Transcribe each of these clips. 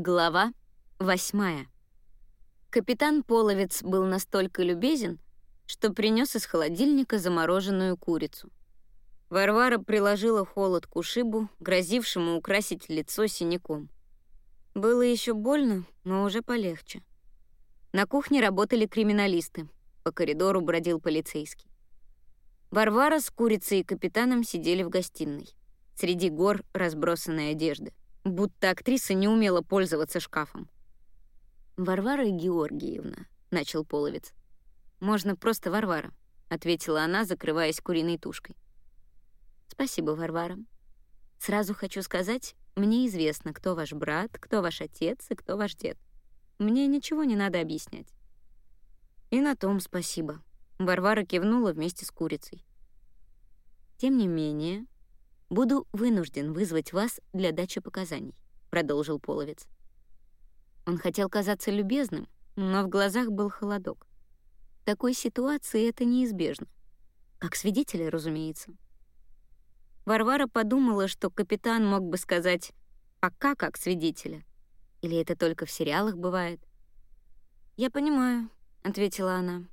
Глава восьмая. Капитан Половец был настолько любезен, что принес из холодильника замороженную курицу. Варвара приложила холод к ушибу, грозившему украсить лицо синяком. Было еще больно, но уже полегче. На кухне работали криминалисты. По коридору бродил полицейский. Варвара с курицей и капитаном сидели в гостиной. Среди гор разбросанной одежды будто актриса не умела пользоваться шкафом. «Варвара Георгиевна», — начал Половец. «Можно просто Варвара», — ответила она, закрываясь куриной тушкой. «Спасибо, Варвара. Сразу хочу сказать, мне известно, кто ваш брат, кто ваш отец и кто ваш дед. Мне ничего не надо объяснять». «И на том спасибо», — Варвара кивнула вместе с курицей. «Тем не менее, «Буду вынужден вызвать вас для дачи показаний», — продолжил Половец. Он хотел казаться любезным, но в глазах был холодок. В такой ситуации это неизбежно. Как свидетеля, разумеется. Варвара подумала, что капитан мог бы сказать «пока как свидетеля». Или это только в сериалах бывает? «Я понимаю», — ответила она.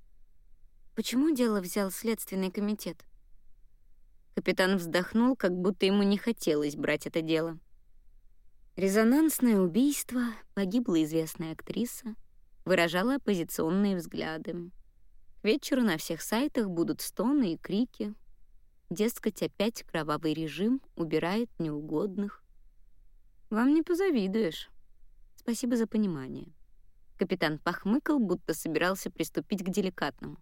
«Почему дело взял Следственный комитет?» Капитан вздохнул, как будто ему не хотелось брать это дело. Резонансное убийство, погибла известная актриса, выражала оппозиционные взгляды. К вечеру на всех сайтах будут стоны и крики. Дескать, опять кровавый режим убирает неугодных. Вам не позавидуешь. Спасибо за понимание. Капитан похмыкал, будто собирался приступить к деликатному.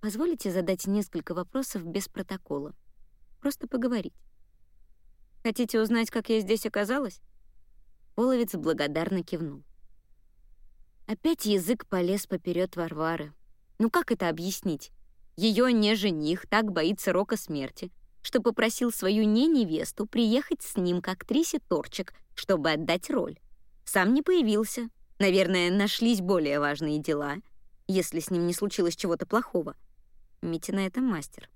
Позволите задать несколько вопросов без протокола. Просто поговорить. Хотите узнать, как я здесь оказалась? Половец благодарно кивнул. Опять язык полез поперед Варвары. Ну как это объяснить? Ее не жених так боится рока смерти, что попросил свою не-невесту приехать с ним к актрисе Торчик, чтобы отдать роль. Сам не появился. Наверное, нашлись более важные дела, если с ним не случилось чего-то плохого. Митя на этом мастер.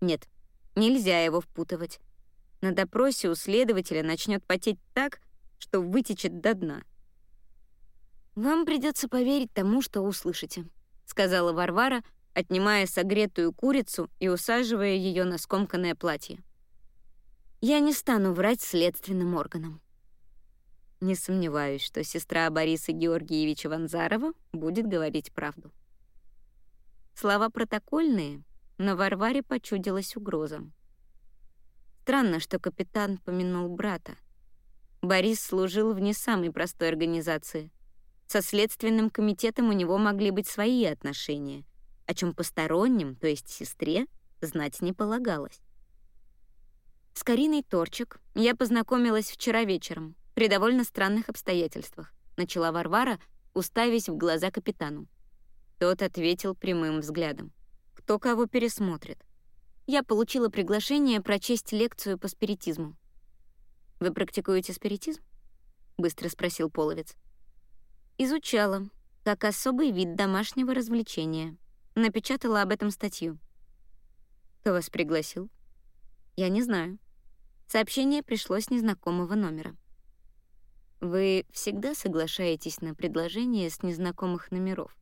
Нет, нельзя его впутывать. На допросе у следователя начнет потеть так, что вытечет до дна. «Вам придется поверить тому, что услышите», — сказала Варвара, отнимая согретую курицу и усаживая ее на скомканное платье. «Я не стану врать следственным органам». Не сомневаюсь, что сестра Бориса Георгиевича Ванзарова будет говорить правду. Слова протокольные, но Варваре почудилась угроза. Странно, что капитан помянул брата. Борис служил в не самой простой организации. Со следственным комитетом у него могли быть свои отношения, о чем посторонним, то есть сестре, знать не полагалось. С Кариной Торчик я познакомилась вчера вечером при довольно странных обстоятельствах, начала Варвара, уставясь в глаза капитану. Тот ответил прямым взглядом. Кто кого пересмотрит? Я получила приглашение прочесть лекцию по спиритизму. «Вы практикуете спиритизм?» — быстро спросил Половец. «Изучала, как особый вид домашнего развлечения. Напечатала об этом статью». «Кто вас пригласил?» «Я не знаю. Сообщение пришло с незнакомого номера». «Вы всегда соглашаетесь на предложения с незнакомых номеров?»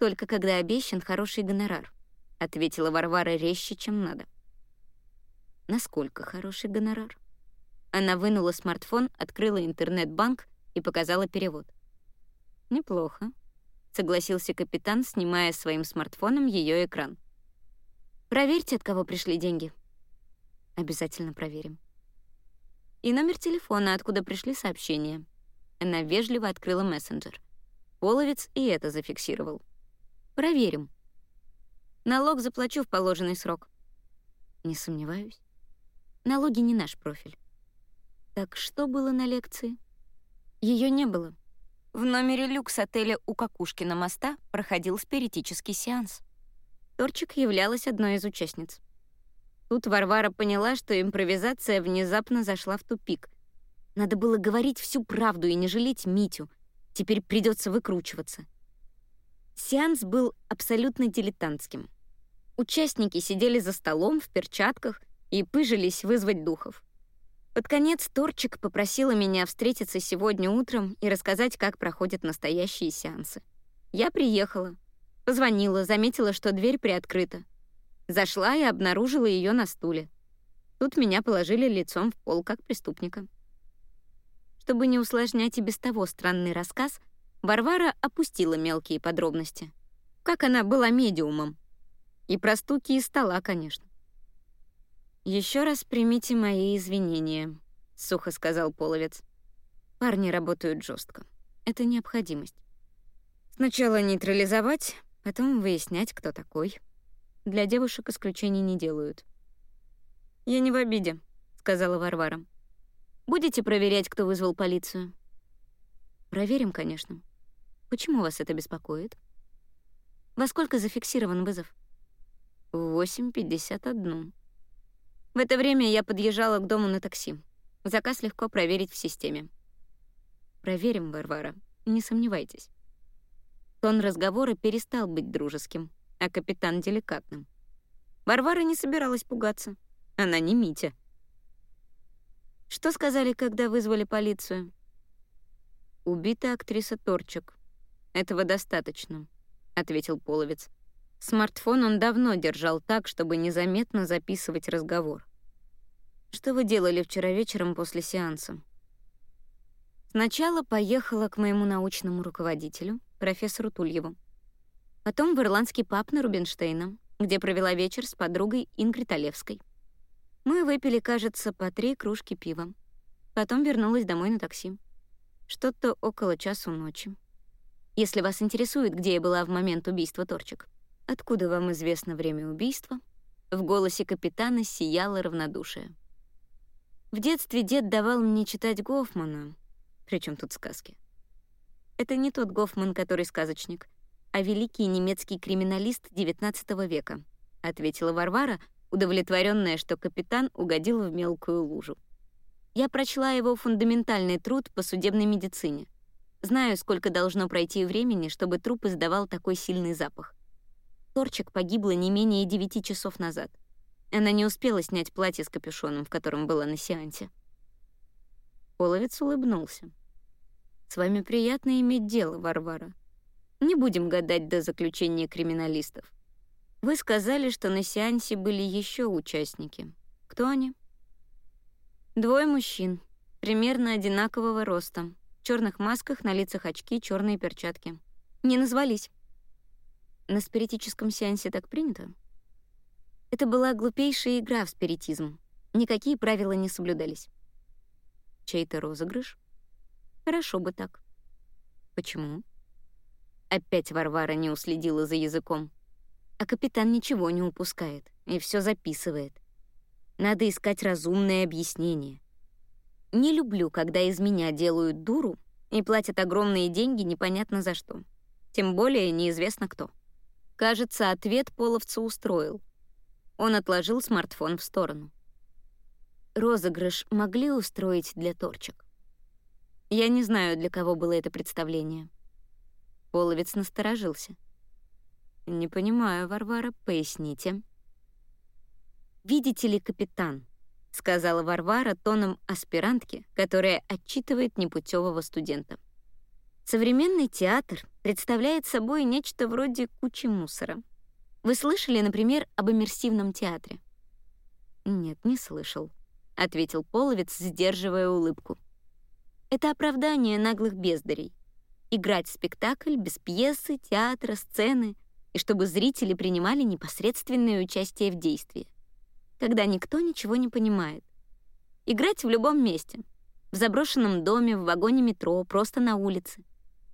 «Только когда обещан хороший гонорар», — ответила Варвара резче, чем надо. «Насколько хороший гонорар?» Она вынула смартфон, открыла интернет-банк и показала перевод. «Неплохо», — согласился капитан, снимая своим смартфоном ее экран. «Проверьте, от кого пришли деньги». «Обязательно проверим». И номер телефона, откуда пришли сообщения. Она вежливо открыла мессенджер. Половец и это зафиксировал. Проверим. Налог заплачу в положенный срок. Не сомневаюсь. Налоги не наш профиль. Так что было на лекции? Ее не было. В номере люкс отеля у Какушкина моста проходил спиритический сеанс. Торчик являлась одной из участниц. Тут Варвара поняла, что импровизация внезапно зашла в тупик. Надо было говорить всю правду и не жалеть Митю. Теперь придется выкручиваться. Сеанс был абсолютно дилетантским. Участники сидели за столом в перчатках и пыжились вызвать духов. Под конец Торчик попросила меня встретиться сегодня утром и рассказать, как проходят настоящие сеансы. Я приехала, позвонила, заметила, что дверь приоткрыта. Зашла и обнаружила ее на стуле. Тут меня положили лицом в пол, как преступника. Чтобы не усложнять и без того странный рассказ, Варвара опустила мелкие подробности. Как она была медиумом. И про стуки из стола, конечно. Еще раз примите мои извинения», — сухо сказал Половец. «Парни работают жестко. Это необходимость. Сначала нейтрализовать, потом выяснять, кто такой. Для девушек исключений не делают». «Я не в обиде», — сказала Варвара. «Будете проверять, кто вызвал полицию?» «Проверим, конечно. Почему вас это беспокоит?» «Во сколько зафиксирован вызов?» «В 8.51». В это время я подъезжала к дому на такси. Заказ легко проверить в системе. Проверим, Варвара, не сомневайтесь. Тон разговора перестал быть дружеским, а капитан — деликатным. Варвара не собиралась пугаться. Она не Митя. Что сказали, когда вызвали полицию? Убита актриса Торчик. Этого достаточно, — ответил Половец. Смартфон он давно держал так, чтобы незаметно записывать разговор. «Что вы делали вчера вечером после сеанса?» Сначала поехала к моему научному руководителю, профессору Тульеву. Потом в ирландский паб на Рубинштейна, где провела вечер с подругой Ингрид Олевской. Мы выпили, кажется, по три кружки пива. Потом вернулась домой на такси. Что-то около часу ночи. Если вас интересует, где я была в момент убийства Торчик. «Откуда вам известно время убийства?» В голосе капитана сияло равнодушие. В детстве дед давал мне читать Гофмана. Причем тут сказки? Это не тот Гофман, который сказочник, а великий немецкий криминалист XIX века, ответила Варвара, удовлетворенная, что капитан угодил в мелкую лужу. Я прочла его фундаментальный труд по судебной медицине. Знаю, сколько должно пройти времени, чтобы труп издавал такой сильный запах. Торчик погибла не менее девяти часов назад. Она не успела снять платье с капюшоном, в котором была на сеансе. Половец улыбнулся. «С вами приятно иметь дело, Варвара. Не будем гадать до заключения криминалистов. Вы сказали, что на сеансе были еще участники. Кто они?» «Двое мужчин, примерно одинакового роста, черных масках, на лицах очки, черные перчатки. Не назвались. На спиритическом сеансе так принято? Это была глупейшая игра в спиритизм. Никакие правила не соблюдались. Чей-то розыгрыш? Хорошо бы так. Почему? Опять Варвара не уследила за языком. А капитан ничего не упускает и все записывает. Надо искать разумное объяснение. Не люблю, когда из меня делают дуру и платят огромные деньги непонятно за что. Тем более неизвестно кто. Кажется, ответ половца устроил. Он отложил смартфон в сторону. Розыгрыш могли устроить для торчек. Я не знаю, для кого было это представление. Половец насторожился. «Не понимаю, Варвара, поясните». «Видите ли, капитан», — сказала Варвара тоном аспирантки, которая отчитывает непутевого студента. Современный театр представляет собой нечто вроде кучи мусора. Вы слышали, например, об иммерсивном театре? Нет, не слышал, ответил Половец, сдерживая улыбку. Это оправдание наглых бездарей. Играть спектакль без пьесы, театра, сцены, и чтобы зрители принимали непосредственное участие в действии. Когда никто ничего не понимает. Играть в любом месте. В заброшенном доме, в вагоне метро, просто на улице.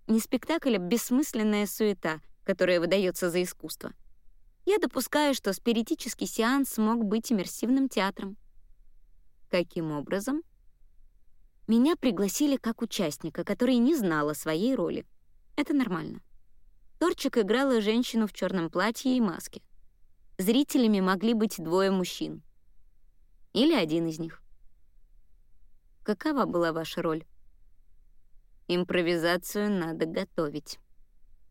Не спектакль, а бессмысленная суета, которая выдается за искусство. Я допускаю, что спиритический сеанс мог быть иммерсивным театром. Каким образом? Меня пригласили как участника, который не знал о своей роли. Это нормально. Торчик играла женщину в черном платье и маске. Зрителями могли быть двое мужчин. Или один из них. Какова была ваша роль? Импровизацию надо готовить.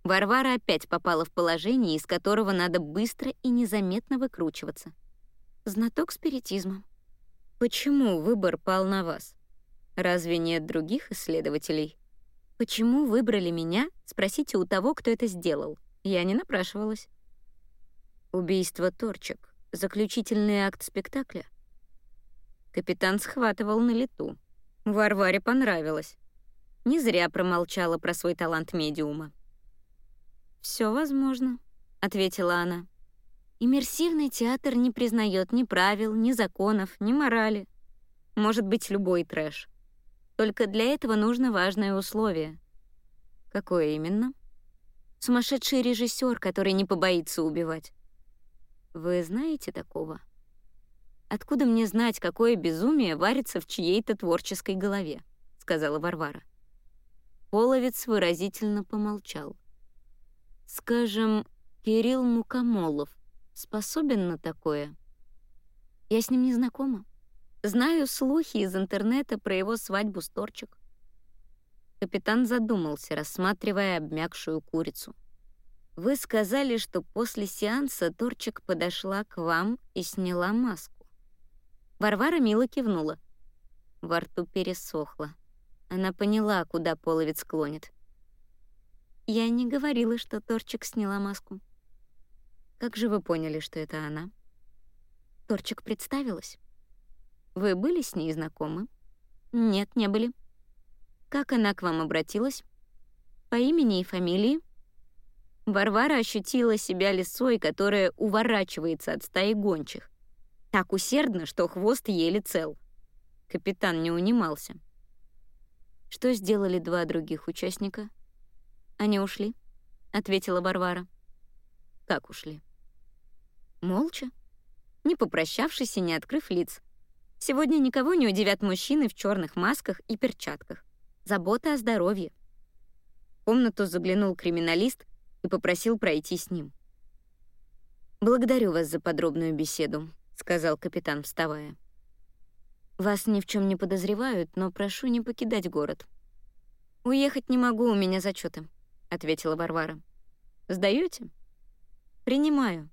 Варвара опять попала в положение, из которого надо быстро и незаметно выкручиваться. Знаток спиритизма. Почему выбор пал на вас? Разве нет других исследователей? Почему выбрали меня? Спросите у того, кто это сделал. Я не напрашивалась. Убийство Торчек. Заключительный акт спектакля. Капитан схватывал на лету. Варваре понравилось. Не зря промолчала про свой талант медиума. Все возможно», — ответила она. «Иммерсивный театр не признает ни правил, ни законов, ни морали. Может быть, любой трэш. Только для этого нужно важное условие. Какое именно? Сумасшедший режиссер, который не побоится убивать. Вы знаете такого? Откуда мне знать, какое безумие варится в чьей-то творческой голове? сказала Варвара. Половец выразительно помолчал. Скажем, Кирилл Мукомолов способен на такое? Я с ним не знакома. Знаю слухи из интернета про его свадьбу с Торчик. Капитан задумался, рассматривая обмякшую курицу. Вы сказали, что после сеанса Торчик подошла к вам и сняла маску. Варвара мило кивнула. Во рту пересохло. Она поняла, куда половец клонит. Я не говорила, что Торчик сняла маску. Как же вы поняли, что это она? Торчик представилась. Вы были с ней знакомы? Нет, не были. Как она к вам обратилась? По имени и фамилии? Варвара ощутила себя лисой, которая уворачивается от стаи гончих. Так усердно, что хвост еле цел. Капитан не унимался. Что сделали два других участника? Они ушли, ответила Варвара. Как ушли? Молча, не попрощавшись и не открыв лиц. Сегодня никого не удивят мужчины в черных масках и перчатках. Забота о здоровье. В комнату заглянул криминалист и попросил пройти с ним. «Благодарю вас за подробную беседу», — сказал капитан, вставая. «Вас ни в чем не подозревают, но прошу не покидать город». «Уехать не могу, у меня зачеты, ответила Варвара. Сдаете? «Принимаю.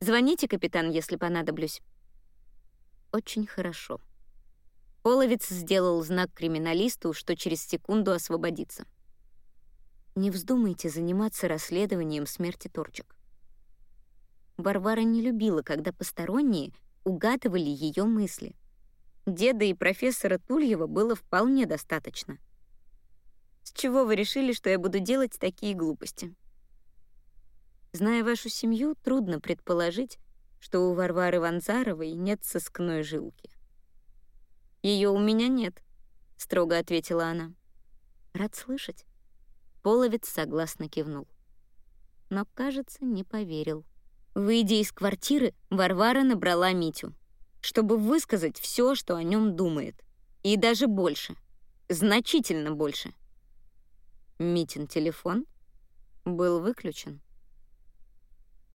Звоните, капитан, если понадоблюсь» очень хорошо. Половец сделал знак криминалисту, что через секунду освободится. Не вздумайте заниматься расследованием смерти Торчик. Варвара не любила, когда посторонние угадывали ее мысли. Деда и профессора Тульева было вполне достаточно. С чего вы решили, что я буду делать такие глупости? Зная вашу семью, трудно предположить, что у Варвары Ванзаровой нет сыскной жилки. Ее у меня нет», — строго ответила она. «Рад слышать». Половец согласно кивнул. Но, кажется, не поверил. Выйдя из квартиры, Варвара набрала Митю, чтобы высказать все, что о нем думает. И даже больше. Значительно больше. Митин телефон был выключен.